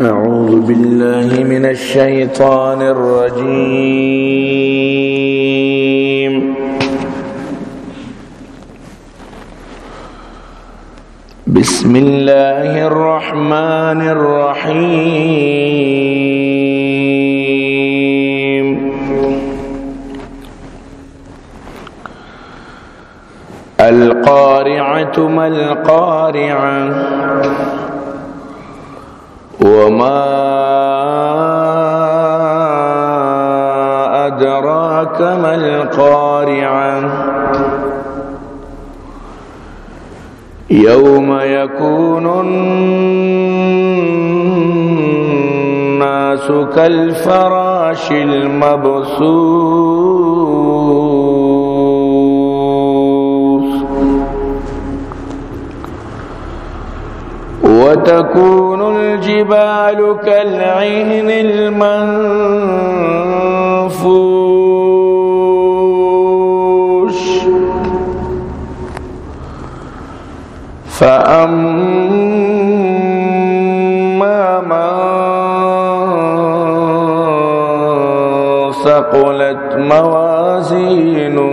أعوذ بالله من الشيطان الرجيم. بسم الله الرحمن الرحيم. القارعة ما القارعة؟ وما أدراك ما القارعة يوم يكون الناس كالفراش المبثوث وتكون الجبال كالعهن المنفوش. فأما من ثقلت موازينه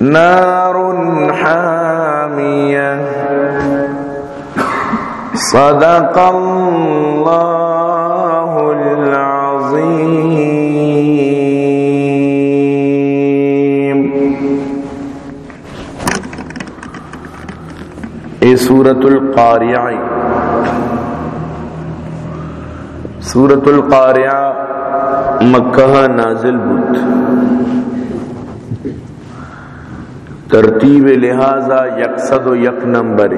نار حامية. صدق الله العظيم. اے سورة القارعہ سورة القارعہ مکہ نازل بود ترتیب لہذا یکصد و یک نمبر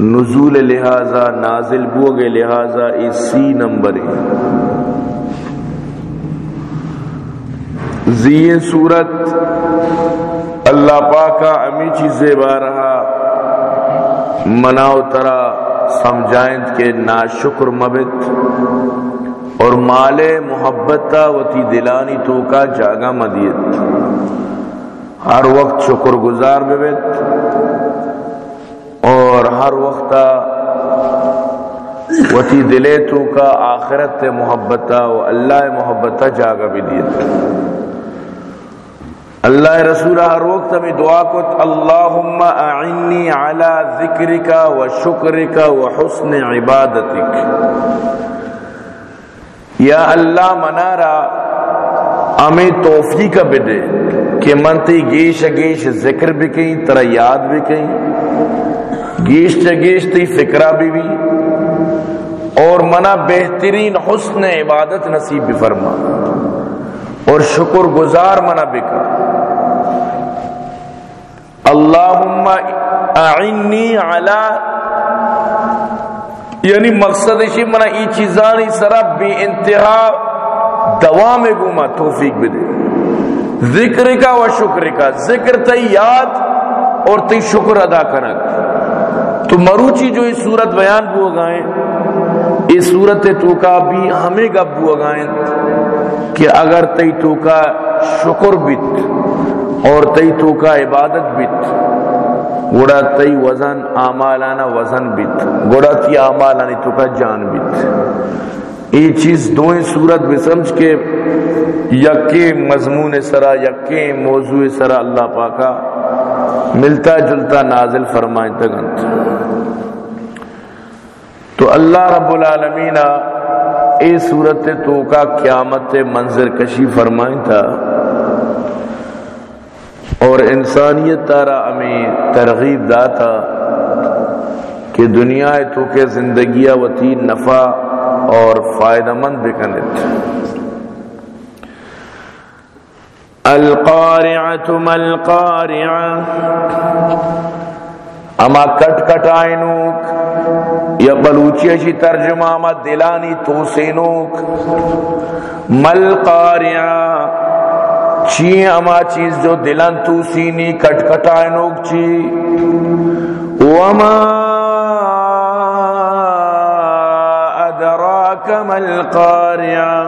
نزول لہذا نازل بوگ لہذا اسی نمبر زی صورت اللہ پاکا امی چیزیں بارہا۔ مناو ترا سمجھائیں کہ ناشکر مبت۔ اور مال محبت وتی دلانی تو کا جاگا مدیت۔ ہر وقت شکر گزار بیت اور ہر وقت وتی دلے تو کا آخرت محبت و اللہ محبت جاگا بھی دیت۔ اللہ رسول ہر وقت میں دعا کو اللہم اعنی علی ذکرک و شکرک و حسن عبادتک۔ یا اللہ منارا ہمیں توفیق بدے کہ منتی گیش گیش ذکر بھی کہیں ترا یاد بھی کہیں۔ گیش گیش تی فکرہ بھی بھی۔ اور منا بہترین حسن عبادت نصیب بھی فرما۔ اور شکر گزار منا بکا اللہم اعنی علی یعنی مقصد اسی منا ای چیزانی سرا بی انتہا دوام گوما توفیق بدے۔ ذکر کا و شکر کا۔ ذکر تی یاد اور تی شکر ادا کنک تو مروچی جو اس صورت بیان بو گائیں، اس صورت تو کا بھی ہمیں گب بو گائیں کہ اگر تی تو کا شکر بیت اور تی تو کا عبادت بیت گوڑا تی وزن آمالانا وزن بیت گوڑا تی آمالانی تو کا جان بیت۔ یہ چیز دوئیں صورت بھی سمجھ کے یکے مضمون سرا یکے موضوع سرا اللہ پاکا ملتا جلتا نازل فرمائیں تگنت تو اللہ رب العالمین اے صورت تو کا قیامت منظر کشی فرمائیں تھا۔ اور انسانیت تارا ہمیں ترغیب داتا کہ دنیا تو کے زندگیہ وتی نفع اور فائدہ مند بکنت القارعة ما القارعة؟ اما کٹ کٹائنوک یا بلوچی اشی ترجمہ اما دلانی توسینوک۔ مل قاریاں چی اما چیز جو دلان توسینی کٹ کٹائنوک چی۔ وما ادراک مل قاریاں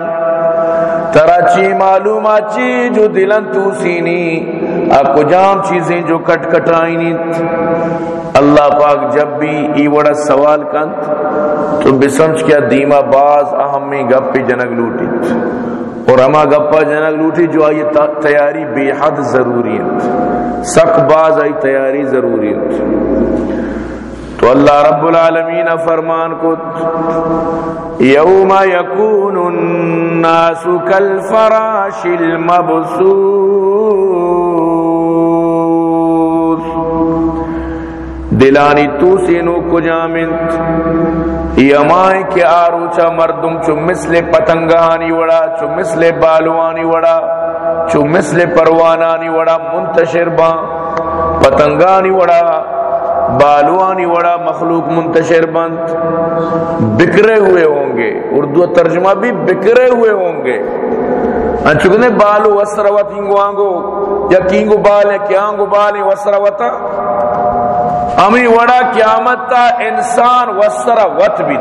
ترا چی معلومات چی جو دلان توسینی اکو جام چیزیں جو کٹ کٹائنی اللہ پاک جب بھی ای وڑا سوال کنت تو بسمچ کیا دیما باز اہمی گپی جنگ لوٹی اور اما گپا جنگ لوٹی جو آئی تیاری بے حد ضروری ہے سک باز آئی تیاری ضروری ہے تو اللہ رب العالمین فرمان کو یوم یکون الناس کالفراش المبسوس دلانی تو سینو کجامنت یمائیں کے آروچا مردم چو مثل پتنگانی وڑا، چو مثل بالوانی وڑا، چو مثل پروانانی وڑا، منتشر با، پتنگانی وڑا بالوانی وڑا مخلوق منتشر بند، بکرے ہوئے ہوں گے۔ اردو ترجمہ بھی بکرے ہوئے ہوں گے۔ ہاں، چکنے بالو وسروت ہنگو آنگو، یا کینگو بال ہے، کیا آنگو بال ہے وسروتا امی وڑا قیامت تا انسان وسروت بھی۔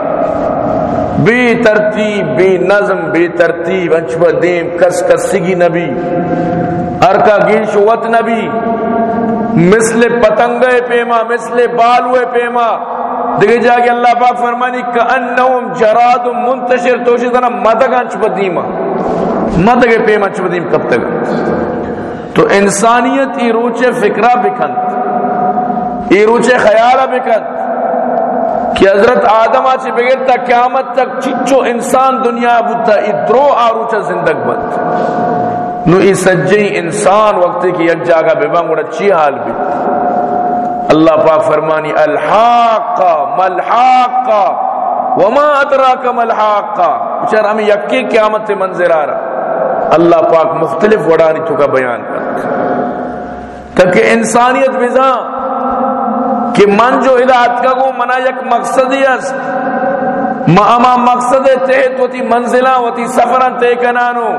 بی ترتیب بی نظم بی ترتیب انچبہ دیم، کس کسگی نبی۔ ارکا گیش وط نبی۔ مثل پتنگے پیما، مثل بالوے پیما۔ دیکھے جا کہ اللہ پاک فرمانی کانہم جراد منتشر توشی دنا مدگان چپدیما مدگے پیما چپدیم کب تک؟ تو انسانیت ای روچے فکرہ بکند ای روچے خیالہ بکند کہ حضرت آدم آچے بغیر تا قیامت تک چچو انسان دنیا بودتا، ای درو آروچہ زندگ بند۔ نو ای سجی انسان وقت کی یک جاگہ بے بانگوڑا چی حال بھی؟ اللہ پاک فرمانی الحاقا ملحاقا وما ادراک ملحاقا بچار، ہمیں یکی قیامت سے منظر آ رہا۔ اللہ پاک مختلف وڑانی تو کا بیان کر تاکہ انسانیت بزا کہ من جو ادات کا گو، منا یک مقصدی است۔ ما اما مقصد تحت وتی منزلہ وتی سفران تے کنانو۔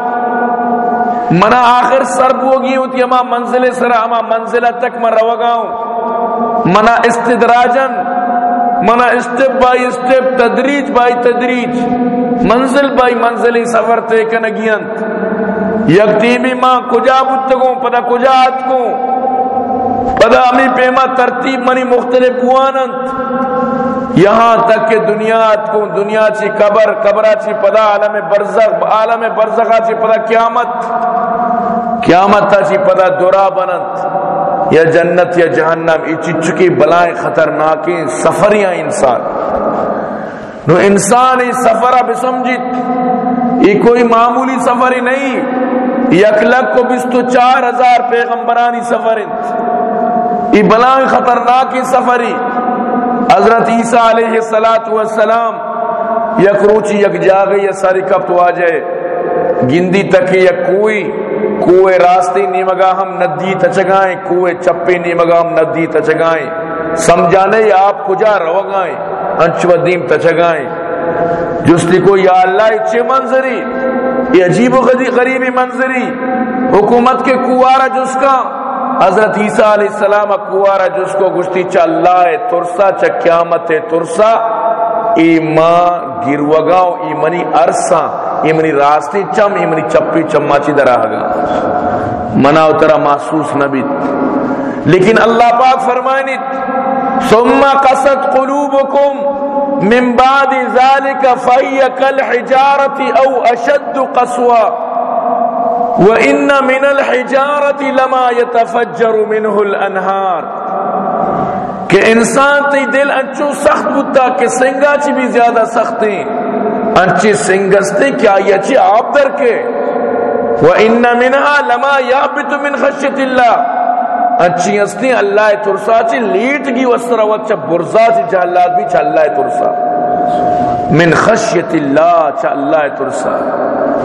منا آخر سر بوگی ہوتی اما منزل سر اما منزل تک من روگاؤں منا استدراجن، منا اسٹپ بائی اسٹپ تدریج بائی تدریج۔ منزل بائی منزلی سفر تے کنگیانت یک تیمی ماں کجا بتگوں پدا کجا آتکوں پدا امی پیما ترتیب منی مختلف بوانند۔ یہاں تک کہ دنیا کو دنیا چی قبر، قبرہ چی پدا، عالم برزخ، عالم برزخہ چی پدا قیامت قیامت تا چی پدا دورا بنت، یا جنت یا جہنم، ای چچکی بلائیں خطرناکیں سفریاں انسان۔ نو انسان ای سفرہ بسمجت ای کوئی معمولی سفری نہیں، یک لک کو بستو چار ہزار پیغمبرانی سفر ای بلائیں خطرناکی سفری۔ حضرت عیسیٰ علیہ السلام یک روچی، یک جاگئی یا ساری کب تو آ جائے۔ گندی تک یا کوئی کوئے راستے نیمگا ہم ندی تچگائیں کوئے چپے نیمگا ہم ندی تچگائیں سمجھانے یا آپ کجا روگائیں انچ و دیم تچگائیں جستی کو یا اللہ اچھے منظری، یہ عجیب و غریبی منظری۔ حکومت کے کوارا جس کا حضرت عیسیٰ علیہ السلام کوارا جس کو گشتی چا اللہ ترسا چا قیامت ترسا ایمان گروگاؤں ایمانی عرصہ ایمانی راستی چم ایمانی چپی چماچی در آگا منا اترا محسوس نبی۔ لیکن اللہ پاک فرمائنیت ثم قصد قلوبکم من بعد ذالک فہی کل حجارت او اشد قصوا وَإِنَّ مِنَ الْحِجَارَةِ لَمَا يَتَفَجَّرُ مِنْهُ الْأَنْهَارِ۔ کہ انسان تی دل انچو سخت بودتا کہ سنگا چی بھی زیادہ سختی انچی سنگستے کیا یہ چی آپ در کے۔ وَإِنَّ مِنْهَا لَمَا يَعْبِتُ مِنْ خَشِّتِ اللَّهِ۔ انچی استی اللہ ترسا چی لیٹ گی وسروت چا برزا چی جہلات بھی چا اللہ ترسا۔ من خشیت اللہ چا اللہ ترسا۔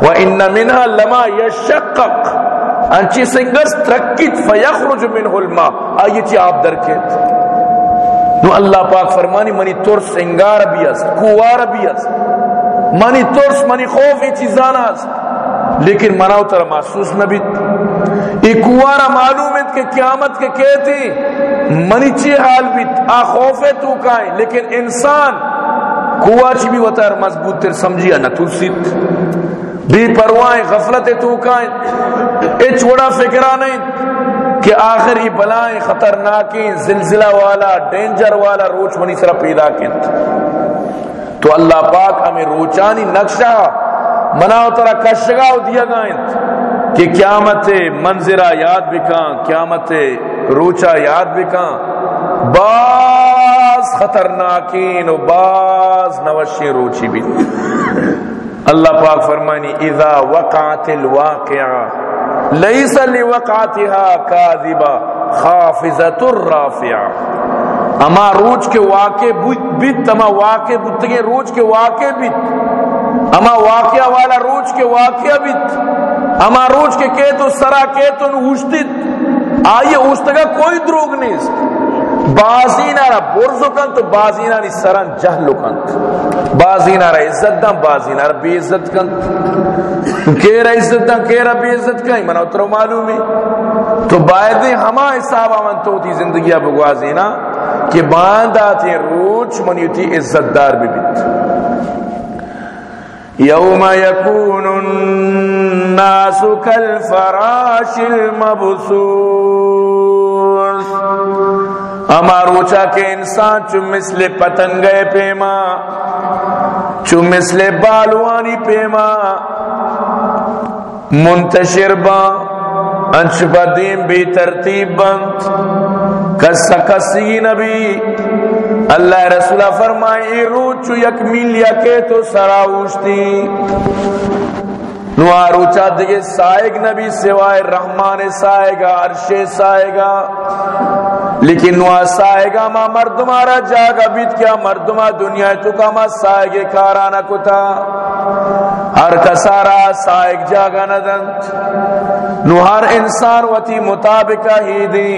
وَإِنَّ مِنْهَا لَمَا يَشَّقَّقْ انچی سنگس ترکیت فَيَخْرُجُ مِنْهُ الْمَا آئیے چی آپ درکیت نو اللہ پاک فرمانی منی ترس انگار بھی اس کوار بھی اس منی ترس منی خوف یہ چیزانا اس لیکن مناو تر محسوس نہ بھی ایکوارا معلوم ہے کہ قیامت کے کہتی منی چی حال بھی آ خوف ہے تو کائیں لیکن انسان کواچ بھی وطر مضبوط تر سمجھیا نہ ترسیت بے پروائیں غفلت تو کائیں۔ اچ وڑا فکرہ نہیں کہ آخر ہی بلائیں، خطرناکیں، زلزلہ والا، ڈینجر والا روچ منی سرا پیدا کیت تو اللہ پاک ہمیں روچانی نقشہ مناو ترا کشگاو دیا گائیں کہ قیامت منظرہ یاد بکاں، قیامت روچا یاد بکاں۔ باز خطرناکین و باز نوشی روچی بھی۔ اللہ پاک فرمانی اذا وقعت الواقعہ، لیس لوقعتها کاذبا خافزت الرافعہ. اما روچ کے واقع بیت اما واقع بتگے روچ کے واقع بیت اما واقعہ والا روچ کے واقعہ بیت اما روچ کے کہ سرا کہ نوشتت آئیے اوشتگا کوئی دروگ نہیں۔ بازینا را برزو کن تو بازینا نی سران جہلو کن بازینا را عزت دن بازینا را بی عزت کن کیرا عزت دن، کیرا بی عزت کن منا اترو معلومی. تو باید ہما حساب آمن تو تی زندگی بگوازینا کہ باندھا تھی روچ منیتی عزت دار بھی بیت یوم یکون الناس کالفراش المبسوس اما روچا کے انسان چو مثل پتنگے پیما چو مثل بالوانی پیما۔ منتشر با، انچ بدیم بی ترتیب بند۔ کس کسی نبی، اللہ رسول فرمائے روچ یک میل یکے تو سراوشتی نو آروچا دیگے سائگ نبی سوائے رحمان سائگا عرش سائگا لیکن نو سائگا ما مردمارا جاگا بیت کیا مردما دنیا تو کا ما سائگے کارانا کتا۔ ہر کسارا سائگ جاگا ندن نو ہر انسان وتی مطابقہ ہی دی۔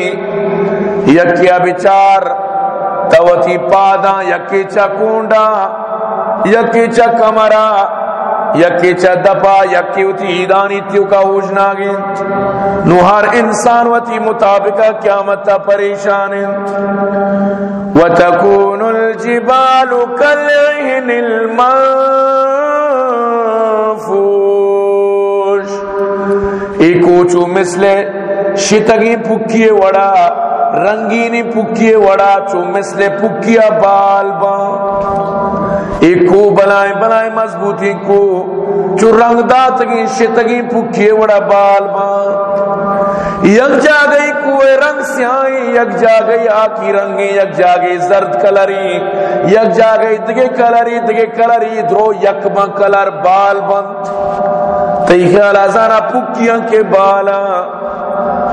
یکیا بچار توتی پادا یکی چا کونڈا یکی چا کمرا یکی چا دپا یکی وتی ایدانی تیو کا اوجنا گنت نو ہر انسان وتی مطابقہ قیامت تا پریشان وتکون الجبال کالعہن المنفوش۔ ایکوچو مثل شتگی پکیے وڑا، رنگینی پکیے وڑا، چو مثل پکیا بال با ایکو بلائیں بلائیں مضبوطی کو چو رنگ داتگی شتگی پکیے وڑا بال با یک جا گئی کوئے رنگ سیائی یک جا گئی آکی رنگی یک جا گئی زرد کلری یک جا گئی دگے کلری دگے کلری، درو یک با کلر بال بند۔ تی خیال ازانا پکیاں کے بالا۔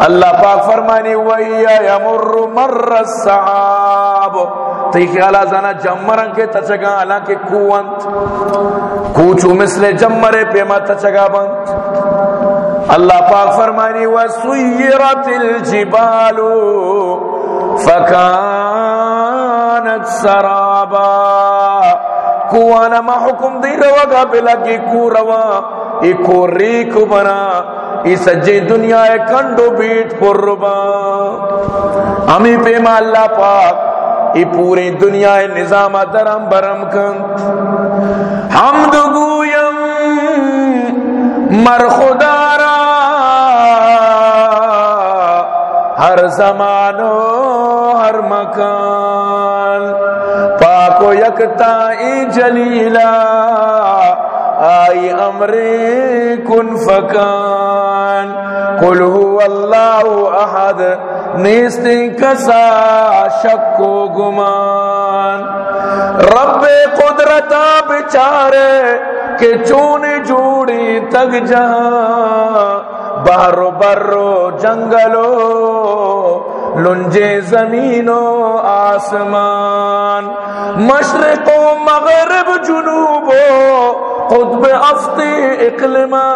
اللہ پاک فرمانی وَإِيَا يَمُرُّ مَرَّ السَّعَابُ۔ تی خیال ازانا جمرن کے تچگا حالانکہ کوانت کوچو مثل جمرے پیما تچگا بند۔ اللہ پاک فرمانی وَسُيِّرَتِ الْجِبَالُ فَكَانَتْ سَرَابًا۔ کوانا ما حکم دی روا گا بلگی کو روا۔ ایکو ریک بنا۔ ای سجی دنیا کنڈو بیٹ پر ربا ہمیں پیما اللہ پاک ای پوری دنیا نظام درم برم کن. حمد گویم مر خدارا ہر زمان و ہر مکان. پاک و یکتا ای جلیلا آئی امر کن فکان. قل هو اللہ احد. نیست کسا شک و گمان. رب قدرتا بچارے کہ چون جوڑی تگ جہاں. بہر و بر و جنگلو لنجے زمین و آسمان. مشرق و مغرب جنوب و قطب افتی اقلما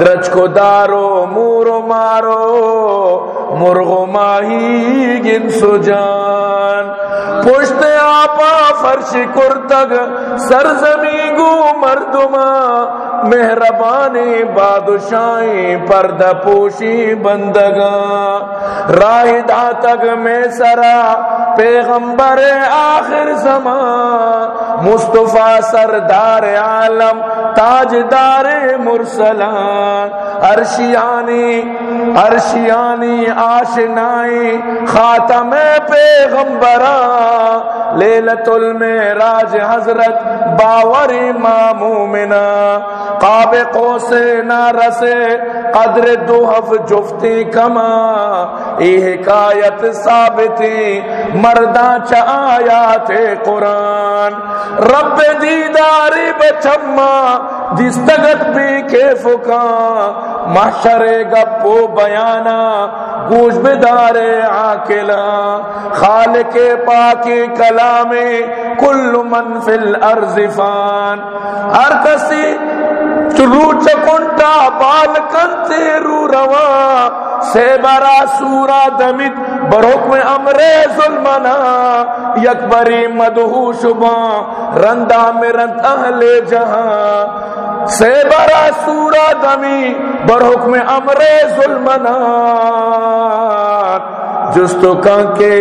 درج کو دارو مورو مارو مرغو ماہی گن سو جان۔ پشت آپا فرش کرتگ سرزمی گو مردما، مہربان بادشاہیں پردہ پوشی بندگا۔ راہ دا تک میں سرا، پیغمبر آخر زمان۔ مصطفیٰ سردار عالم، تاجدار مرسلان۔ عرشیانی عرشیانی آشنائی، خاتم پیغمبران۔ لیلت المعراج حضرت باور مامومنا قاب قوسینا رسے قدر دو حف جفتی کما، ای حکایت ثابتی مردان چا آیات قرآن۔ رب دیداری بچما دستگت بھی کیف کان محشر گپو بیانا گوش بدار عاقلا خالق پاک کلام کل من فی الارض فان۔ ہر کسی رو چکنٹا بال کنتے رو روا۔ سے برا سورا دمت بروک میں امرے ظلمنا۔ یک بری مدہو شبا رندہ میں رند اہل جہاں۔ سے برا سورا دمی برحکم امر ظلمنا۔ جستو کان کے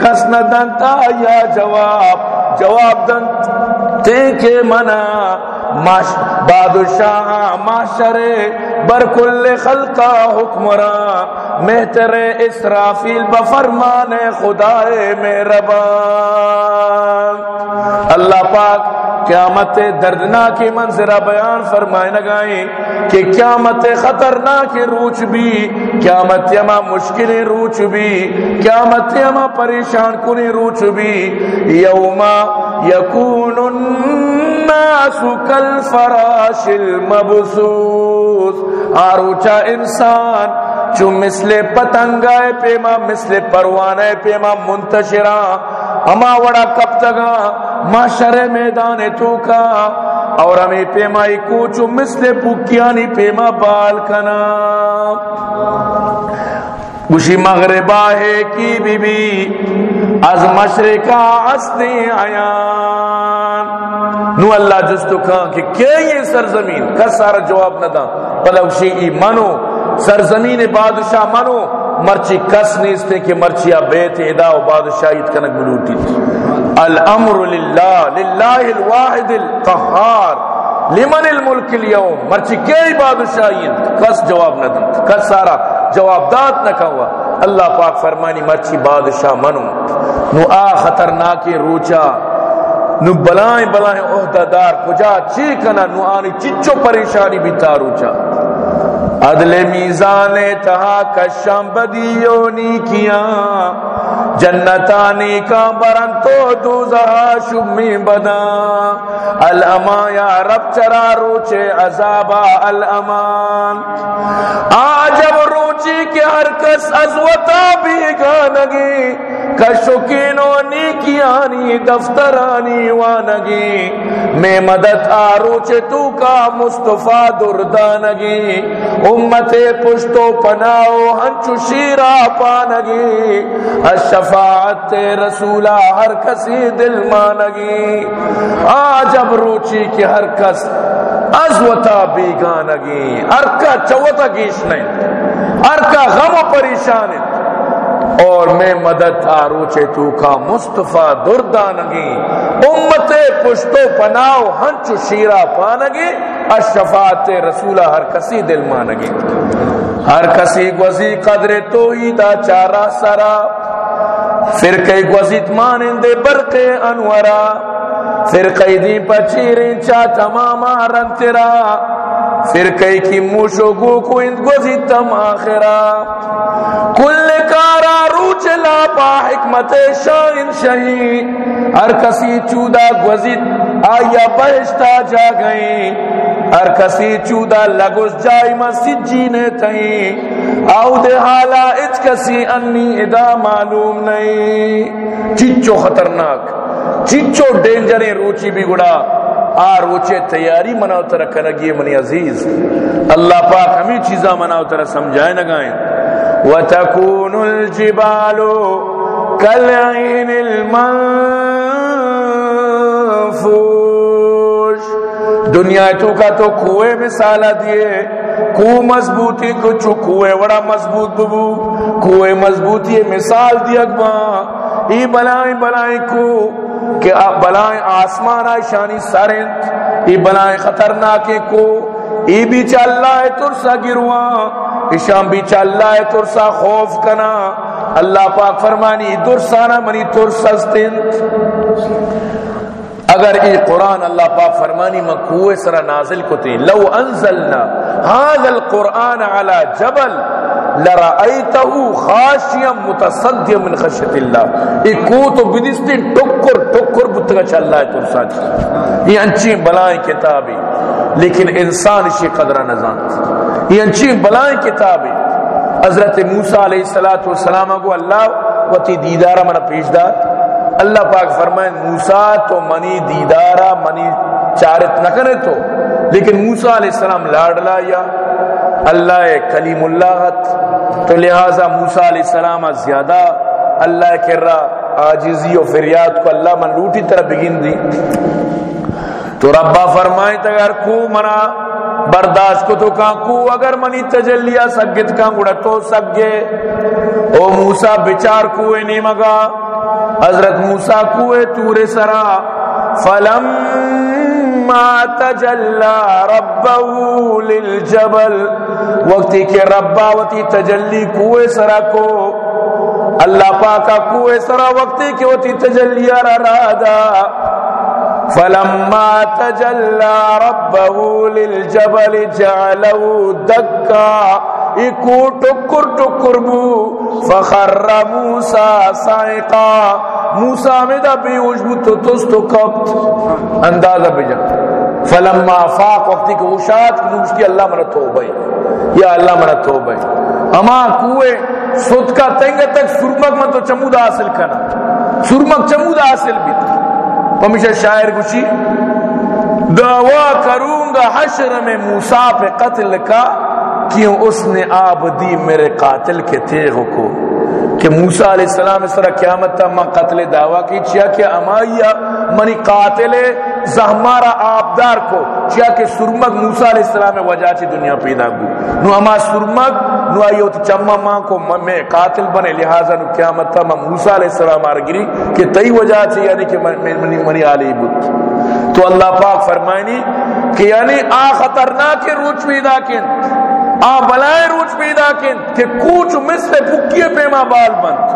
کس نہ دنتا یا جواب جواب دن تے کے منا بادشاہ، معاشر بر کل خلقا حکمراں مہتر اسرافیل بفرمان خدا مہربان اللہ پاک قیامت دردناک منظرہ بیان فرمائے نگائیں کہ قیامت خطرناک روچ بھی، قیامت یما مشکل روچ بھی، قیامت یما پریشان کنی روچ بھی۔ یوما یکون الناس کالفراش المبسوس۔ آروچا انسان چو مثل پتنگائے پیما مثل پروانے پیما منتشران ہما وڑا کب تگا معاشر میدان تو کا اور ہمیں پیمائی کوچو مثل پوکیانی پیما بال کنا۔ گوشی مغربہ ہے کی بی بی؟ از مشرقہ استے آیان نو اللہ جستو کہاں کہ کیا یہ سرزمین؟ کس سارا جواب نہ دا پلوشی ای منو سرزمین بادشاہ منو مرچی کس نیستے کہ مرچیا بیت ادا و بادشاہیت کنک بلوٹی تھی الامر للہ للہ الواحد القہار۔ لمن الملک اليوم مرچی کئی بادشاہیت کس جواب نہ دن کس سارا جواب دات نہ کہوا۔ اللہ پاک فرمانی مرچی بادشاہ منو۔ نو آ خطرناکی روچا۔ نو بلائیں بلائیں عہدہ دار، کجا چی کنا؟ نو آنی چچو پریشانی بھی تاروچا عدل میزان تہا کشم بدیو نیکیاں جنتانی کا برن تو دوزہا شمی بدا الاما یا رب چرا روچے عذابا الامان آجب جی روچی کے ہر کس ازوتا بھی گانگی کشکینو نیکیانی، دفترانی وانگی میں مدد آروچ تو کا مصطفیٰ دردانگی امت پشتو پناو ہنچو شیرہ پانگی الشفاعت رسولہ ہر کسی دل مانگی آجب روچی کی ہر کس ازوتا بیگانگی، ارکا چوتا گیش نہیں، ارکا غم و اور میں مدد آروچے تو کا مصطفیٰ دردانگی، امت پشتو پناو ہنچو شیرہ پانگی الشفاعت رسولہ ہر کسی دل مانگی۔ ہر کسی گوزی قدر تو دا چارہ سرا، فرقے گوزیت مانندے برق انورا۔ فرقے دی پچیرین چا تماما رنترا فرقے کی موشو گو کو اند گوزیت تم آخرا۔ کل کارا روچ لا پا حکمت شاہن شہی، ہر کسی چودا گوزیت آیا بہشتا جا گئی۔ ہر کسی چودا لگس جائی مسجد جینے تہیں آو دے حالا اچ کسی انی ادا معلوم نہیں چچو خطرناک، چچو ڈینجریں روچی بھی گڑا۔ آر وچے تیاری مناو تر کنگی منی عزیز۔ اللہ پاک ہمیں چیزاں مناو تر سمجھائے نگائیں وَتَكُونُ الْجِبَالُ كَالْعِينِ الْمَنفُوشِ۔ دنیا تو کا تو کوئے مثالہ دیئے۔ کو مضبوطی کو چو کوئے وڑا مضبوط ببو۔ کوئے مضبوطی مثال دی اگباں ای بلائیں بلائیں کو کہ بلائیں آسمان آئی شانی ای بلائیں خطرناکے کو۔ ای بھی اللہ ہے ترسا گروان اشام بھی اللہ ہے ترسا خوف کنا۔ اللہ پاک فرمانی درسانا منی ترسستنت اگر ای قرآن اللہ پاک فرمانی مکوئے سرا نازل کو تھی لو انزلنا هذا القرآن على جبل لرأيته خاشيا متصديا من خشية الله ای کو تو بدستی ٹکر ٹکر بتگا چل رہا ہے ترسا جی یہ انچی بلائیں کتابی۔ لیکن انسان اسی قدرہ نہ جانت یہ انچی بلائیں کتابی۔ حضرت موسیٰ علیہ السلام کو اللہ وتی دیدارہ منا پیش دار۔ اللہ پاک فرمائے موسا تو منی دیدارا منی چارت نہ کرے تو۔ لیکن موسا علیہ السلام لاڈلا یا اللہ کلیم اللہ تو لہذا موسا علیہ السلام زیادہ اللہ کر رہا آجزی و فریاد کو اللہ من لوٹی طرح بگن دی۔ تو ربا فرمائے اگر کو منا برداشت کو تو کہاں کو؟ اگر منی تجلیا سگت کہاں گڑا تو سگے۔ او موسا بچار کوئے نہیں مگا۔ حضرت موسیٰ کوئے تور سرا، فلما تجلى ربه للجبل وقتی کہ رباوتی تجلی کوئے سرا کو، اللہ پاکا کوئے سرا وقتی کہ وتی تجلی را رادا فلما تجلى ربه للجبل، جعله دكا۔ اکو ٹکر ٹکر بو فخر موسیٰ سائقا۔ موسیٰ میں دا بے عجبو تو تس تو کبت اندازہ بجا فلما فاق، وقتی کہ وشاد نوشتی اللہ منہ توبہ یا اللہ منہ توبہ اما کوئے سود کا تنگ تک سرمک من تو چمود حاصل کنا۔ سرمک چمود حاصل بھی۔ ہمیشہ شاعر گوشی، دعوا کروں گا حشر میں موسیٰ پہ قتل کا۔ کیوں اس نے آب دی میرے قاتل کے تیغ کو؟ کہ موسیٰ علیہ السلام اس طرح قیامت تا من قتل دعویٰ کی، چیا کہ امائیہ منی قاتل زہمارا آبدار کو، چیا کہ سرمک موسیٰ علیہ السلام وجہ چی دنیا پیدا گو نو اما سرمک نو آئیو تی چمہ ماں کو میں قاتل بنے، لہذا نو قیامت تا من موسیٰ علیہ السلام آرگری کہ تئی وجہ چی یعنی کہ منی منی آلی بود تو اللہ پاک فرمائنی کہ یعنی آ خطرناک روچ پیدا کن آ بلائے روچ پیدا کن کہ کوچ مثل پکیے پیما بال بند۔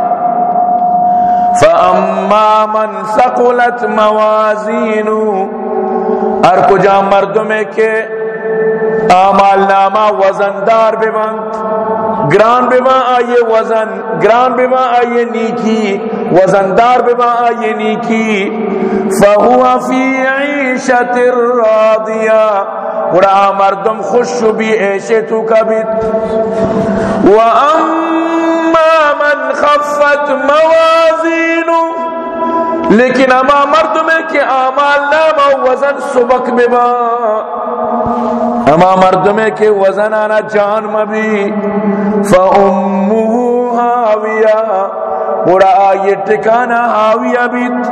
فَأَمَّا مَنْ سَقُلَتْ مَوَازِينُ۔ ار کجا مردمے کے آمال نامہ وزندار بے بند گران بے ماں آئیے وزن، گران بے ماں آئیے نیکی، وزندار بے ماں آئیے نیکی۔ فَهُوَ فِي عِيشَةِ الرَّاضِيَةِ بڑا مردم خوش بھی ایشے تو کبت وَأَمَّا مَنْ خَفَّتْ مَوَازِينُ۔ لیکن اما مردم کے آمال نام وزن سبک ببا اما مردم کے وزن آنا جان مبی فَأُمُّهُ هَاوِيَا بڑا آئیے ٹکانا ہاویہ بیت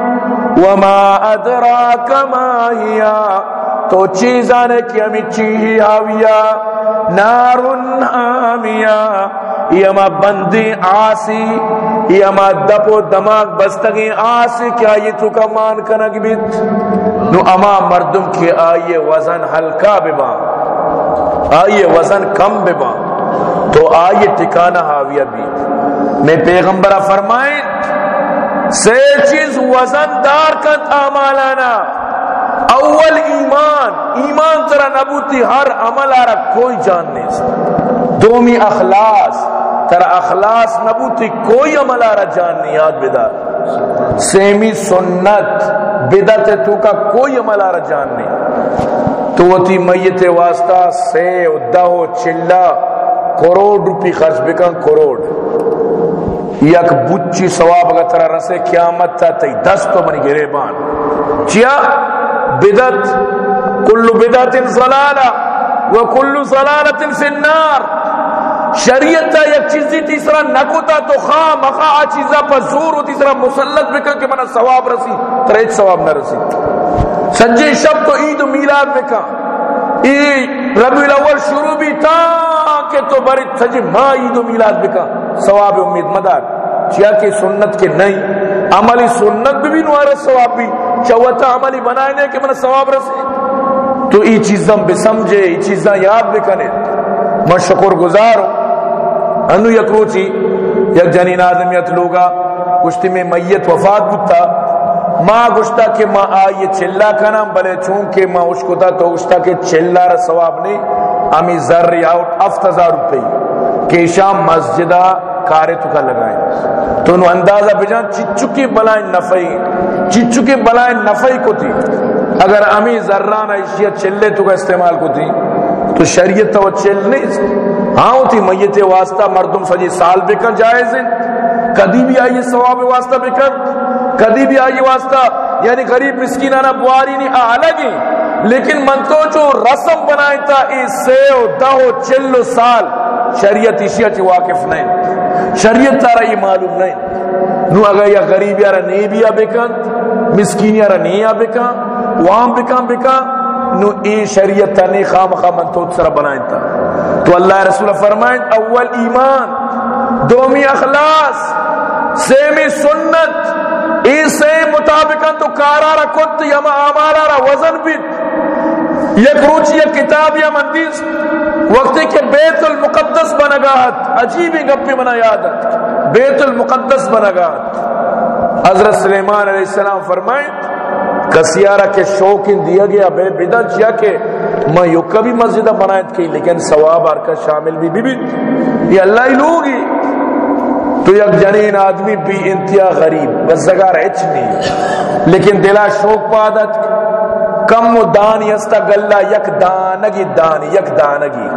وَمَا أَدْرَاكَ مَا هِيَا۔ تو چیزاں نے کی ہمیں چیہی آویا؟ نارن آمیا۔ یما بندی آسی۔ یما دپ و دماغ بستگی آسی۔ کیا یہ تو کا مان کنگ بیت؟ نو اما مردم کے آئیے وزن ہلکا ببا۔ آئیے وزن کم ببا۔ تو آئیے ٹکانا حاویہ بیت میں پیغمبرہ فرمائیں، سے چیز وزن دار کت آمالانا۔ اول ایمان ایمان ترا نبوتی ہر عمل آرہ کوئی جان نہیں سکتا۔ دومی اخلاص، ترا اخلاص نبوتی کوئی عمل آرہ جان نہیں، یاد بیدار سیمی سنت بدت تو کا کوئی عمل آرہ جان نہیں۔ تو وہ تی میت واسطہ سے دہو چلہ کروڑ روپی خرچ بکن، کروڑ۔ یک بچی ثواب اگر ترا رسے قیامت تا تی دس تو منی گریبان۔ چیا؟ بدت کل بدت ضلالہ و کل ضلالت فی النار. شریعت تا یک چیزی تیسرا نکوتا تو خواہ مخواہ آ چیزا پر زور ہو تیسرا مسلط بکن کہ منا ثواب رسی تریج ثواب نہ رسی. سجے شب تو عید و میلاد بکن. ای ربی الاول شروع بھی تا کہ تو بری سجے ماں عید و میلاد بکن. ثواب امید مدار. چیا کہ سنت کے نہیں، عملی سنت بھی نوارا ثواب بھی. چوتا عملی بنائے کہ منا ثواب رسی۔ تو ای چیزاں بسمجھے ای چیزاں یاد بکنے میں شکر گزار ہوں۔ انو یک روچی یک جنین آدمیت لوگا، گشتی میں میت وفات بتا ماں گشتا کہ ماں آئی چلا کنا بلے چونکہ ماں اشکتا تو گشتا کہ چلا را ثواب نہیں امی ذر ریاؤٹ افت ہزار روپے۔ کہ شام مسجدہ کارے تو کا لگائیں۔ تو انو اندازہ بجان چچو کی بلائیں نفعی چچو کی بلائیں نفعی کو تھی۔ اگر امی ذران اشیاء چلے تو کا استعمال کو تھی۔ تو شریعت تو چل نہیں ہاں ہوتی میت واسطہ مردم سجی سال بکن جائز ہیں۔ کدی بھی آئیے ثواب واسطہ بکن کدی بھی آئیے واسطہ یعنی غریب مسکینانہ بواری نہیں الگ ہی لیکن من تو جو رسم بنائے تھا اس سے دہو چلو سال شریعت اشیاء چی واقف نہیں۔ شریعت تارا یہ معلوم نہیں۔ نو اگر یا غریب یارا نہیں بھی بکن مسکین یارا نہیں بکن وہاں بکن بکن نو ای شریعت تا نہیں خام خام من تو سر بنائیں تا۔ تو اللہ رسول فرمائیں، اول ایمان، دومی اخلاص، سیمی سنت ای سے مطابقا تو کارا را کت یا آمالا را وزن بیت یک روچ یک کتاب یا مندیس وقتی کہ بیت المقدس بنگاہت عجیبی گپی منا یادت بیت المقدس بنگاہت حضرت سلیمان علیہ السلام فرمائیں کسیارہ کے شوق دیا گیا، بے بدا چیا کہ میں یو کبھی مسجدہ بنایت کی، لیکن ثواب آر کا شامل بھی۔ بھی بھی یہ اللہ ہی لوگی تو یک جنین آدمی بھی انتہا غریب، بس زگار اچ نہیں۔ لیکن دلا شوق پادت کم و دانی استا گلہ یک دانگی دانی یک دانگی.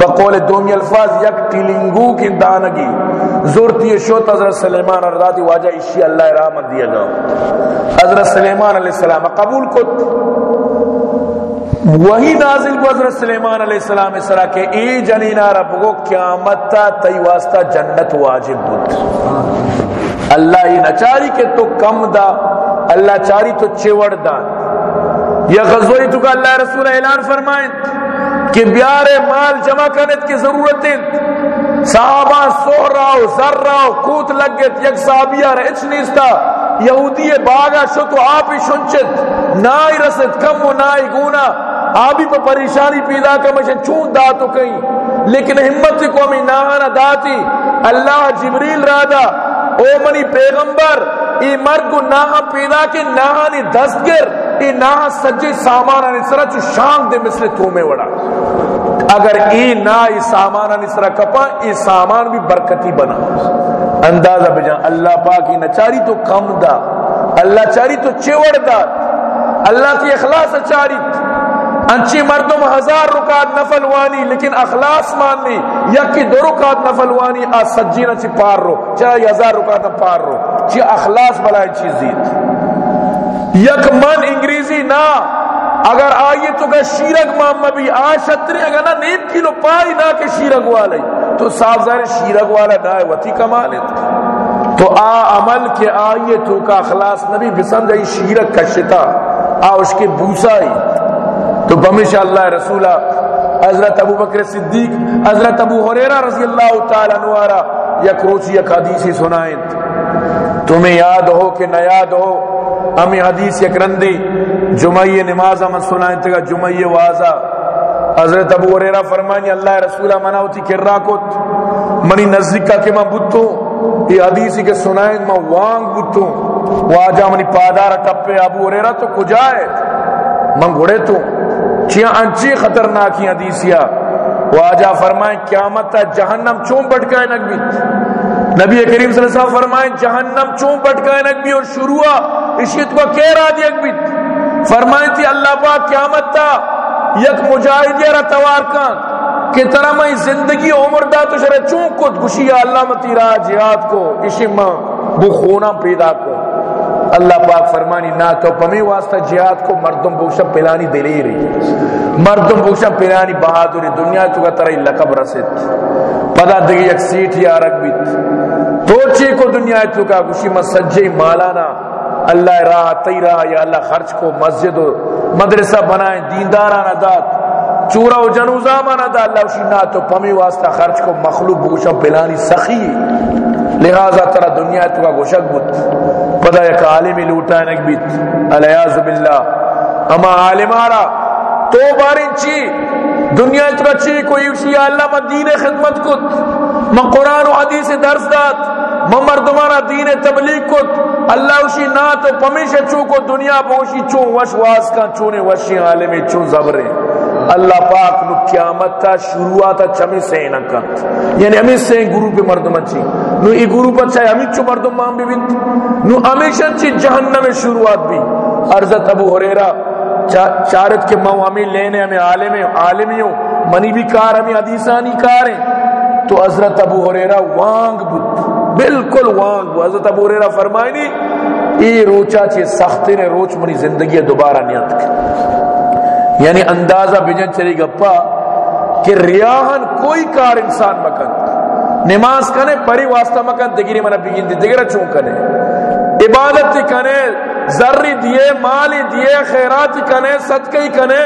بقول دومی الفاظ یک تلنگو کی دانگی. زورتی شوت حضرت سلیمان اردادی واجہ اشی اللہ رحمت دیا گا. حضرت سلیمان علیہ السلام قبول کت. وہی نازل کو حضرت سلیمان علیہ السلام اس طرح کہ ای جنینا رب کو قیامت تا تی واسطہ جنت واجب بود اللہ یہ نچاری کہ تو کم دا، اللہ چاری تو چوڑ دا. یا غزوی تو کا اللہ رسول اعلان فرمائیں کہ بیار مال جمع کرنے کی ضرورت صحابہ سو راو زر راو کوت لگت یک صحابیہ رچ نیستا یہودی باغا شو تو آپ ہی شنچت۔ نائی رسد، کم و نائی گونا۔ آبی پہ پریشانی پیدا کر مجھے چون دا تو کہیں۔ لیکن ہمت کو ہمیں ناہانا داتی۔ اللہ جبریل رادا او منی پیغمبر ای مرگ ناہا پیدا کے ناہانی دست گر، ای ناہا سجی سامان آنی سرا چو شام دے مثل تو وڑا۔ اگر ای نا ای سامان نسرا کپا، ای سامان بھی برکتی بنا۔ اندازہ بجان اللہ پاک پاکی نچاری تو کم دا، اللہ چاری تو چیوڑ دا، اللہ کی اخلاص چاری۔ انچی مردم ہزار رکات نفل وانی، لیکن اخلاص ماننی، یکی دو رکات نفل وانی آ سجینا چی پار رو چاہی ہزار رکات پار رو، چی اخلاص بلائی چیزید یک من انگریزی نا، اگر آئیے تو کہ شیرک ماما بھی آ شتری اگر نا نیت کلو پائی نا کہ شیرک والا تو صاف ظاہر شیرک والا نا ہے وطی کمالت۔ تو آ عمل کے آئیے تو کا اخلاص نبی بسند ہے، شیرک کشتا آ اس کے بوسائی۔ تو بمشا اللہ رسولہ حضرت ابو بکر صدیق، حضرت ابو حریرہ رضی اللہ تعالی نوارا یک روچی یک حدیثی سنائیں۔ تمہیں یاد ہو کہ نہ یاد ہو ہمیں حدیث یک رندی جمعی نماز ہم سنائیں تگا جمعی واضح حضرت ابو حریرہ فرمانی اللہ رسولہ منع ہوتی کرا کت، منی نزدیک کا کہ میں بتوں یہ حدیثی کے سنائیں میں وانگ بتوں واجہ منی پادار ٹپے ابو حریرہ تو کجائے من گھڑے تو۔ چیاں انچی خطرناکی حدیثیا واجہ فرمائیں قیامت تا جہنم چون بٹکائے نگبی نبی۔ کریم صلی اللہ علیہ وسلم فرمائیں جہنم چون بٹکائے نگبی اور شروع اشیت کو کہہ رہا دی اگبی فرمائیں تھی اللہ پاک قیامت تا یک مجاہدی را توار کان۔ کہ طرح میں زندگی عمر دا تو شرح چون کت گشی اللہ متی راہ جہاد کو۔ اشی ماں بخونا پیدا کو۔ اللہ پاک فرمانی نہ تو پمی واسطہ جہاد کو مردم بوشا پلانی دلیری مردم بوشا پلانی بہادری دنیا تو کا لقب رسد پدا دگی ایک سیٹ یا رکھ بیت۔ تو کو دنیا تو کا گوشی مسجی مالانا۔ اللہ راہ تی راہ یا اللہ خرچ کو مسجد و مدرسہ بنائیں دیندارانہ دات چورا و جنوزہ مانا دا اللہ اسی نا تو پمی واسطہ خرچ کو مخلوق بوشا پلانی سخی۔ لہذا ترا دنیا تو کا گوشک بود۔ پدا یک عالمی لوٹا نک بیت۔ علیاذ باللہ۔ اما عالمارا تو بارین چی؟ دنیا تو کا چی؟ کوئی اسی اللہ ما دین خدمت کت۔ ما قرآن و حدیث درس دات ما مردمانا دین تبلیغ کت۔ اللہ اسی نا تو پمیشہ چو کو دنیا بوشی چون وش واس کا چونے وشی عالمی، چون زبریں۔ اللہ پاک نو قیامت تا شروعات چمی سے نکت یعنی امی سے گروپ مردم اچھی نو ای گروپ اچھا امی چو مردم مان بھی بنت نو امیشہ چی جہنم شروعات بھی۔ عرضت ابو حریرہ چارت کے مو امی لینے، ہمیں عالم عالمیوں، منی بھی کار، ہمیں حدیثانی کار ہیں۔ تو حضرت ابو حریرہ وانگ بود۔ بالکل وانگ بود۔ حضرت ابو حریرہ فرمائی نہیں ای روچا چی سختی نے روچ منی زندگی دوبارہ نیت کی۔ یعنی اندازہ بجن چلی گپا کہ ریاہن کوئی کار انسان مکن۔ نماز کنے پری واسطہ مکن دگیری منہ بگین دی دگرہ چون کنے۔ عبادت کنے ذری دیے مالی دیے خیرات کنے صدقی کنے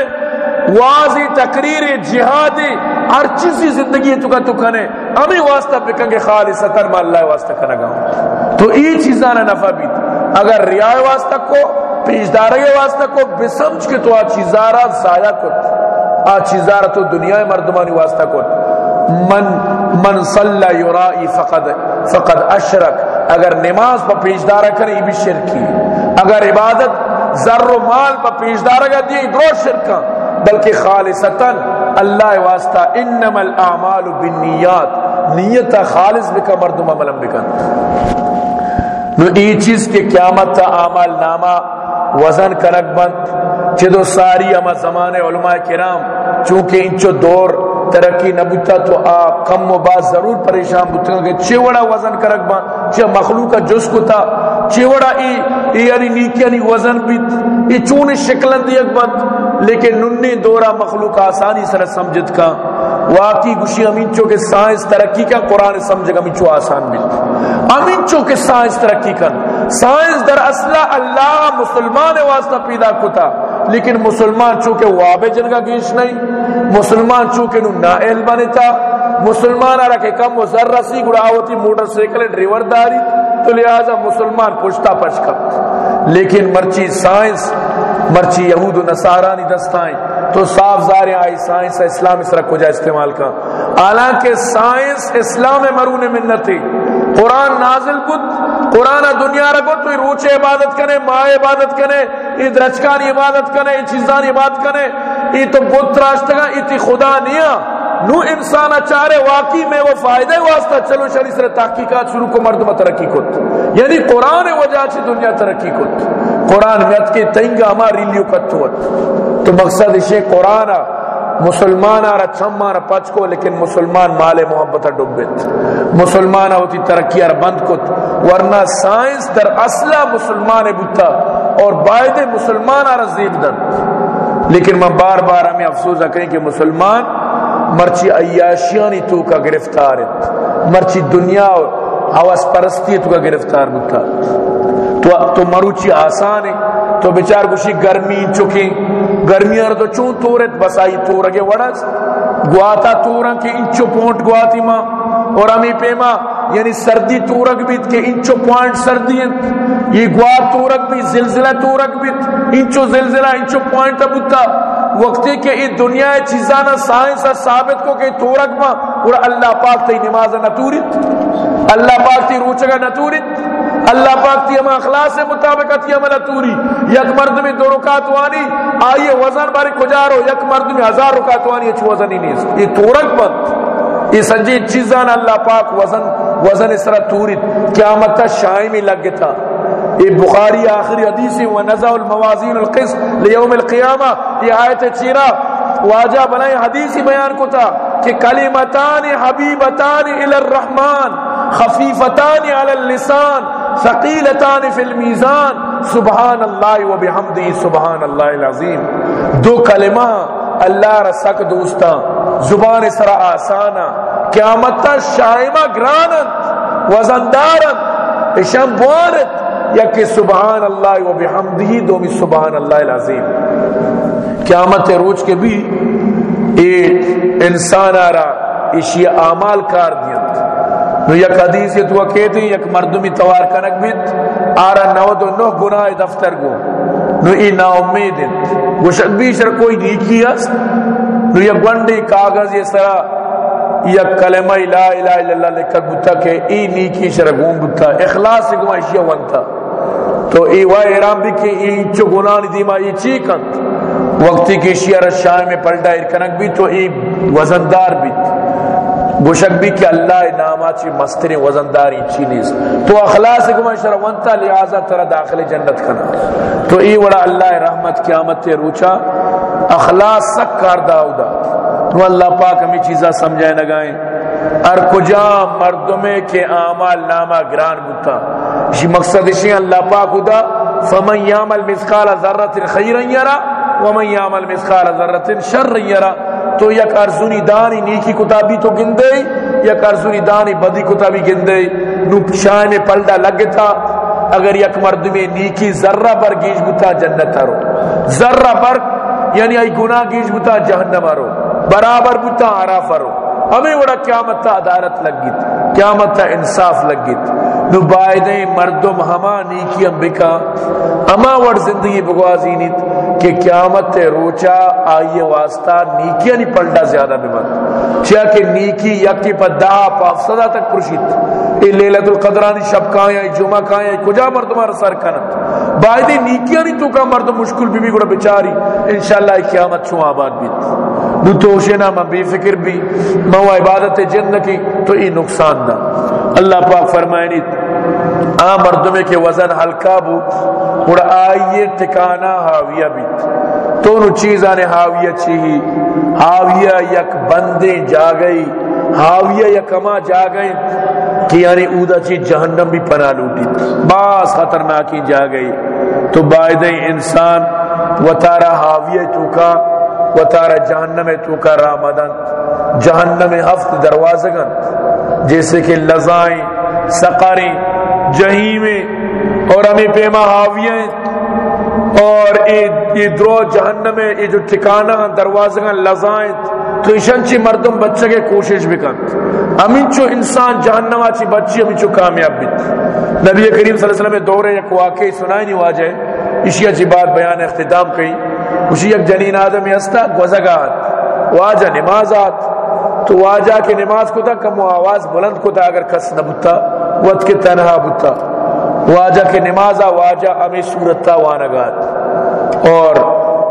واضی تقریر جہادی، ہر چیزی زندگی تو کا تو کنے۔ ہمیں واسطہ بکن بکنگے خالصتر ما اللہ واسطہ کنگا تو ای چیزانا نفع بیت۔ اگر ریاہ واسطہ کو پیشدارے واسطہ کو بسمج کے تو آ چیزارا ضائع کت آ چیزارا تو دنیا مردمانی واسطہ کت من من صلی یرائی فقد فقد اشرک۔ اگر نماز پا پیشدارا کرے، یہ بھی شرکی اگر عبادت ذر و مال پا پیشدارا کرے یہ درو شرکا ہاں۔ بلکہ خالصتا اللہ واسطہ انما الاعمال بالنیات، نیت خالص بکا مردم عملم بکن نو ای چیز کے قیامت تا اعمال نامہ وزن کنک بند چدو ساری اما زمان علماء کرام، چونکہ انچو دور ترقی نبوتا تو آ کم و باز ضرور پریشان بوتا کہ چیوڑا وزن کرک بند چی مخلوق کا جس کو تا چیوڑا ای ای یعنی نیکی یعنی وزن بیت ای چون شکلن دیگ بند۔ لیکن ننی دورا مخلوق آسانی سر سمجھت کا۔ واقعی گوشی امینچو کے سائنس ترقی کا، قرآن سمجھے گا امینچو آسان ملتا۔ امینچو کے سائنس ترقی کا۔ سائنس در اصلہ اللہ مسلمان واسطہ پیدا کتا، لیکن مسلمان چونکہ وابے جن کا گیش نہیں، مسلمان چونکہ نو نائل بنتا، مسلمان آرہ کہ کم و ذر رسی گڑا ہوتی موٹر سیکل ڈریور داری، تو لہذا مسلمان پشتا پشکت لیکن مرچی سائنس، مرچی یہود و نصارانی دستائیں، تو صاف ظاہر آئی سائنس اسلام اس طرح کو جا استعمال کا حالانکہ سائنس اسلام مرون منتی قرآن نازل کت قرآن دنیا رکھو تو روچے عبادت کرے ماں عبادت کرے یہ درچکان عبادت کرے یہ چیزان عبادت کرے یہ تو بت راشتگا یہ تی خدا نیا۔ نو انسان چارے واقعی میں وہ فائدے واسطہ چلو شریف سے تحقیقات شروع کو مردم ترقی کت۔ یعنی قرآن وجہ سے دنیا ترقی کت۔ قرآن میت کے تینگا ہماری لیو کت تو مقصد اسے قرآن مسلمان آرہ چم آرہ پچ کو، لیکن مسلمان مال محبت ڈبت مسلمان ہوتی ترقی آرہ بند کت ورنہ سائنس در اصلہ مسلمان بتا اور باید مسلمان آرہ زیب دن۔ لیکن میں بار بار ہمیں افسوس کریں کہ مسلمان مرچی عیاشیانی تو کا گرفتار ہے مرچی دنیا اور حواس پرستی تو کا گرفتار بتا تو تو مروچی آسان ہے۔ تو بیچار گوشی گرمی چکی گرمی ار تو چون تورت بسائی تور اگے وڑس گواتا تورا کہ انچو پونٹ گواتی ماں۔ اور امی پیما یعنی سردی تورک بیت کہ انچو پوائنٹ سردی ہیں۔ یہ گوار تورک بھی، زلزلہ تورک بیت۔ انچو زلزلہ، انچو پوائنٹ بتا وقتی کہ یہ دنیا چیزانا سائنس ثابت کو کہ تورک ماں۔ اور اللہ پاک تی نماز نتورت اللہ پاک تی روچگا نتورت اللہ پاک تی اما اخلاص سے مطابقت تی عمل توری۔ یک مرد میں دو رکات وانی، آئیے وزن باری کجارو، یک مرد میں ہزار رکات وانی اچھ وزن ہی نہیں یہ تورک بند۔ یہ سنجی چیزان اللہ پاک وزن وزن اس طرح تورت قیامت تا شائمی لگ گتا۔ یہ بخاری آخری حدیث و نزع الموازین القسط لیوم القیامہ۔ یہ آیت چیرہ۔ واجہ بنائے حدیثی بیان کو تھا کہ کلمتان حبیبتان الى الرحمن، خفیفتان علی اللسان۔ ثقیلتان فی المیزان سبحان اللہ و بحمدی سبحان اللہ العظیم. دو کلمہ اللہ رسک دوستا، زبان سرا آسانا، قیامت شائمہ گرانت، وزندارت اشم بوانت یا کہ سبحان اللہ و بحمدی، دومی سبحان اللہ العظیم. قیامت روچ کے بھی ایک انسان آرہ اشی اعمال کار دیت نو یک حدیث یہ تو کہتے ہیں یک مردمی توار کنک بیت. آرہ نو دو نو گناہ دفتر گو. نو ای نا امید گوشک بیشر کوئی نیکی است؟ نو یک گنڈی کاغذ یہ سرا، یک کلمہ لا الہ الا اللہ لکھت بتا کہ ای نیکی شر گون بتا اخلاص گما اشیا ونتا. تو ای وای ارام بھی کہ ای چو گناہ دیما ای چی کن؟ وقتی کی شیعر شان میں پلٹا ارکنک بھی تو ای وزندار بھی گوشک بھی کہ اللہ نامہ چی مستر وزنداری چی نیز تو اخلاص گما شروانتا لہذا ترہ داخل جنت کنا. تو ای وڑا اللہ رحمت قیامت تے روچا، اخلاص سک کار داؤدا تو اللہ پاک ہمیں چیزا سمجھائے نگائیں. ار کجا مردمے کے اعمال نامہ گران بتا اسی مقصد اسی اللہ پاک خدا فمن یعمل مثقال ذرۃ خیرا یرا ومن یعمل مثقال ذرۃ شرا یرا تو یک ارزونی دانی نیکی کتابی تو گندے یک ارزونی دانی بدی کتابی گندے، نو شان پلڈا لگتا، اگر یک مرد میں نیکی ذرہ بر گیج بتا جنت رو ذرہ بر یعنی ای گناہ گیج بتا جہنم رو برابر بتا عراف رو ہمیں بڑا قیامت تا عدالت لگ قیامت تا انصاف لگ نو بائدیں مردم ہما نیکی انبکا اما وڑ زندگی بگوازی نیت کہ قیامت روچا آئیے واسطہ نیکیاں نہیں پلٹا زیادہ بمت چیا کہ نیکی یکی پا دا پا افسدہ تک پرشیت ای لیلت القدرانی شب کائیں ای جمعہ کائیں ای کجا مردمہ رسار کنت باید نیکیاں نہیں تو کا مردم مشکل بھی بھی گوڑا بچاری انشاءاللہ ای قیامت چون آباد بیت نو تو نا میں بے فکر بھی میں وہ عبادت جن کی تو ای نقصان دا اللہ پاک فرمائے نیت آ مردمے کے وزن ہلکا بو اور آئیے ٹکانا حاویہ بیت تو انہوں چیزانے حاویہ چیہی حاویہ یک بندے جا گئی۔ حاویہ یک کما جا گئی کہ یعنی اودا چیز جہنم بھی پناہ لوٹی۔ باس خطرناکی جا گئی۔ تو بائدہ انسان و تارا حاویہ تو کا و تارا جہنم تو کا رامدن جہنم ہفت دروازگن جیسے کہ لزائیں سقاریں جہیمیں اور ہمیں پیما حاویہ اور یہ درو جہنم ہے یہ جو ٹھکانہ دروازہ لزائیں تو اشنچی مردم بچے کے کوشش بھی بکن امین چو انسان جہنم آچی بچی، امین چو کامیاب بیت نبی کریم صلی اللہ علیہ وسلم میں دورے یک واقعی سنائی نہیں واجہ اسی جی اچھی بات بیان اختتام کئی۔ اسی یک جنین آدمی ہستا گوزگاہت واجہ نمازات۔ تو واجہ کے نماز کو تا کم آواز بلند کو تا، اگر کس نبتا وقت کے تنہا بتا واجہ کے نمازہ واجہ امی صورتا وانگات۔ اور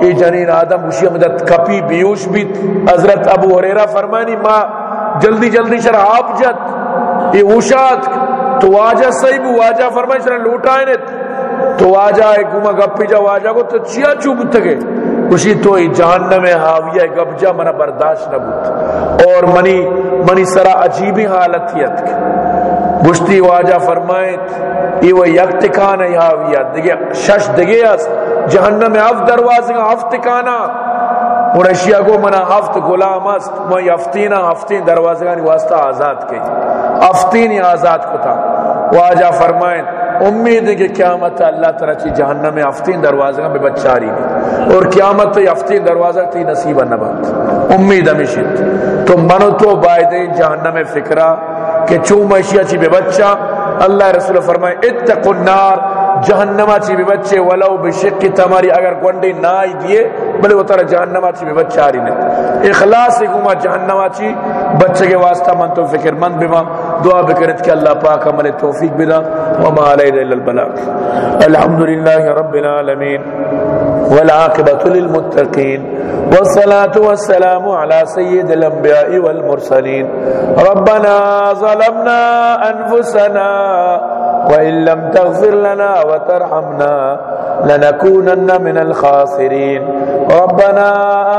ای جنین آدم اسی مدد کپی بیوش بیت حضرت ابو حریرہ فرمانی، ما جلدی جلدی شرح آپ جت۔ ای اوشات تو واجہ صحیح بو واجہ فرمانی شرح لوٹائنت تو واجہ ایک گمہ گپی جا، واجہ کو تو چیا چوب تگے اسی تو ای جہنم حاویہ گپ جا منا برداشت نہ بوت۔ اور منی منی سرا عجیبی حالت ہیت گشتی واجہ فرمائیں ای وہ یک ٹکان ہے حاویہ شش دیگه است، جہنم اف دروازے اف ٹکانا اور اشیاء کو منا ہفت غلام است میں ہفتینا ہفتین دروازے واسطہ آزاد کی ہفتین آزاد کو تھا واجہ فرمائیں، امید ہے کہ قیامت اللہ تعالی چی جہنم میں افتین دروازہ میں بچاری نہیں اور قیامت تے ہفتین دروازہ تی نصیب نہ بات۔ امید ہمیشت تو منو تو بائدے جہنم میں فکرہ کہ چو مشیا چی بے بچہ، اللہ رسول فرمائے، اتقوا النار جہنما چی بھی بچے، ولو بشق تماری اگر گونڈی نہ آئی دیے بلے وہ تارا جہنما چی بے بچہ رہی نہیں اخلاص گما جہنما چی بچے کے واسطہ من تو فکر مند بما دعا بکرت کہ اللہ پاک ہمیں توفیق بدا وما علینا الا البلاغ۔ الحمدللہ رب العالمین۔ والعاقبة للمتقين والصلاة والسلام على سيد الأنبياء والمرسلين. ربنا ظلمنا أنفسنا وإن لم تغفر لنا وترحمنا لنكونن من الخاسرين. ربنا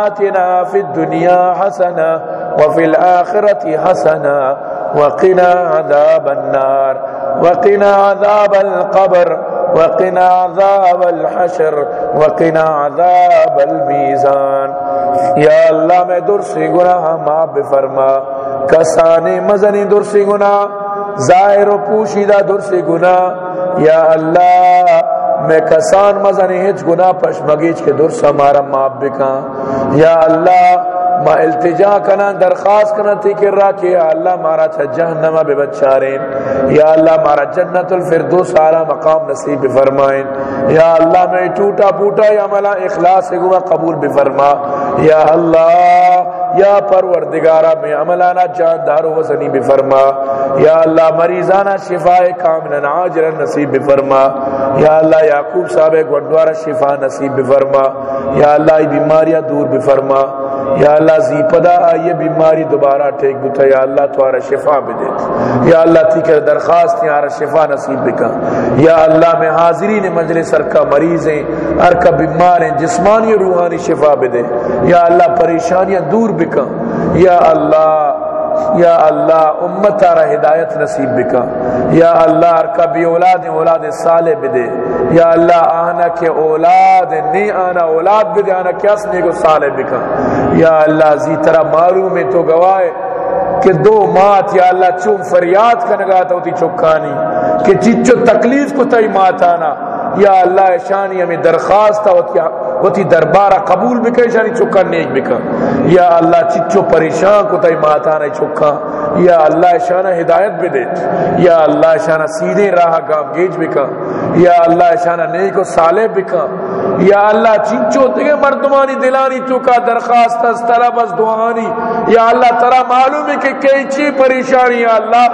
آتنا في الدنيا حسنة وفي الآخرة حسنة وقنا عذاب النار. وقنا عذاب القبر. وقنا عذاب الحشر، وقنا عذاب المیزان۔ یا اللہ، میں درسی گناہ معاف بفرما کسانی مزنی درسی گناہ، ظاہر و پوشیدہ درسی گناہ۔ یا اللہ، میں کسان مزنی ہچ گناہ پشمگیچ کے درس ہمارا معاف بکا یا اللہ ما التجا کنا درخواست کنا تھی کر رہا کہ یا اللہ مارا چھا جہنم بے بچارین. یا اللہ مارا جنت الفردوس آلہ مقام نصیب فرمائیں یا اللہ میں ٹوٹا پوٹا یا ملا اخلاص سے گوا قبول بفرما. یا اللہ یا پروردگارا میں عملانا جاندار و وزنی بفرما. یا اللہ مریضانا شفاء کاملا عاجرا نصیب بفرما. یا اللہ یعقوب صاحب گوڑدوارا شفاء نصیب بفرما. یا اللہ بیماریاں دور بفرما. یا اللہ زی پدا یہ بیماری دوبارہ ٹھیک بتا یا اللہ تو آرہ شفا دے یا اللہ تھی کہ درخواست تھی آرہ شفا نصیب بکا یا اللہ میں حاضرین مجلس، ہر کا مریض ہیں، ہر کا بیمار ہیں، جسمانی روحانی شفا بدے یا اللہ پریشانیاں دور بکا یا اللہ یا اللہ، امت تارا ہدایت نصیب بکا۔ یا اللہ، ارکا بھی اولاد اولاد صالح بدے۔ یا اللہ، آنا کے اولاد نی آنا، اولاد بدے، آنا کیا سنے کو صالح بکا۔ یا اللہ، زی طرح معلوم ہے تو گوائے کہ دو مات، یا اللہ، چون فریاد کا نگاتا ہوتی چکانی۔ کہ چچو تکلیف کو تئی مات آنا۔ یا اللہ شانی ہمیں درخواست ہوتی وتی دربارہ قبول بکے شانی یعنی چکا نیک بکا یا اللہ چچو پریشان کو تئی ماتا نہیں چکا۔ یا اللہ شانہ ہدایت بھی دے یا اللہ شانہ سیدھے راہ گام گیج بکا یا اللہ شانہ نیک و صالح بکا یا اللہ چنچو تگے مردمانی دلانی چکا، درخواست اس طلب اس دعانی، یا اللہ ترا معلوم ہے کہ کئی چی پریشانی، یا اللہ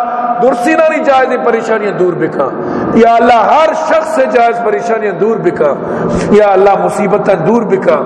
درسی نہ نہیں جائز پریشانیاں دور بکا یا اللہ ہر شخص سے جائز پریشانیاں دور بکا یا اللہ مصیبتیں دور بکا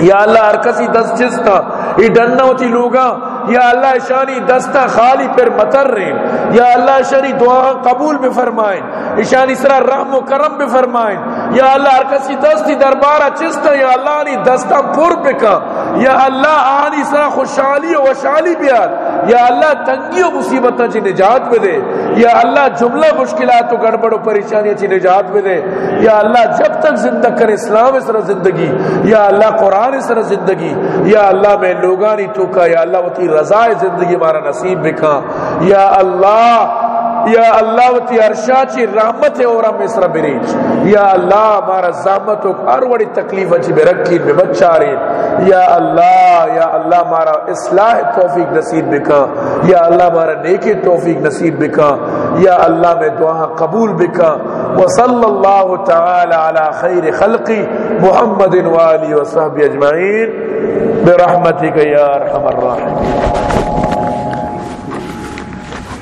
یا اللہ ہر کسی دس چستا، یہ ڈننا ہوتی لوگا یا اللہ شانی دستہ خالی پر متر رہے۔ یا اللہ شانی دعا قبول بھی فرمائیں اشانی سرا رحم و کرم بھی فرمائیں یا اللہ ہر کسی دستی دربارہ چستا یا اللہ نی دستہ پر بکا یا اللہ آنی سرا خوشحالی و وشالی بیار یا اللہ تنگی و مصیبت چی نجات میں دے یا اللہ جملہ مشکلات و گڑبڑ و پریشانی چی نجات میں دے یا اللہ جب تک زندہ کر اسلام سر زندگی یا اللہ قرآن سر زندگی یا اللہ میں لوگانی تو کا یا اللہ وہ رضا زندگی ہمارا نصیب بکھا یا اللہ یا اللہ و تی ارشا چی رحمت اور ہم اسرا بریج یا اللہ ہمارا زامت ہر وڑی تکلیف اچھی بے رکھی بے بچا رہی یا اللہ یا اللہ ہمارا اصلاح توفیق نصیب بکا یا اللہ ہمارا نیکی توفیق نصیب بکا یا اللہ میں دعا قبول بکا وصل اللہ تعالی علی خیر خلقی محمد والی وصحبی اجمعین. برحمتک یا ارحم الراحمین.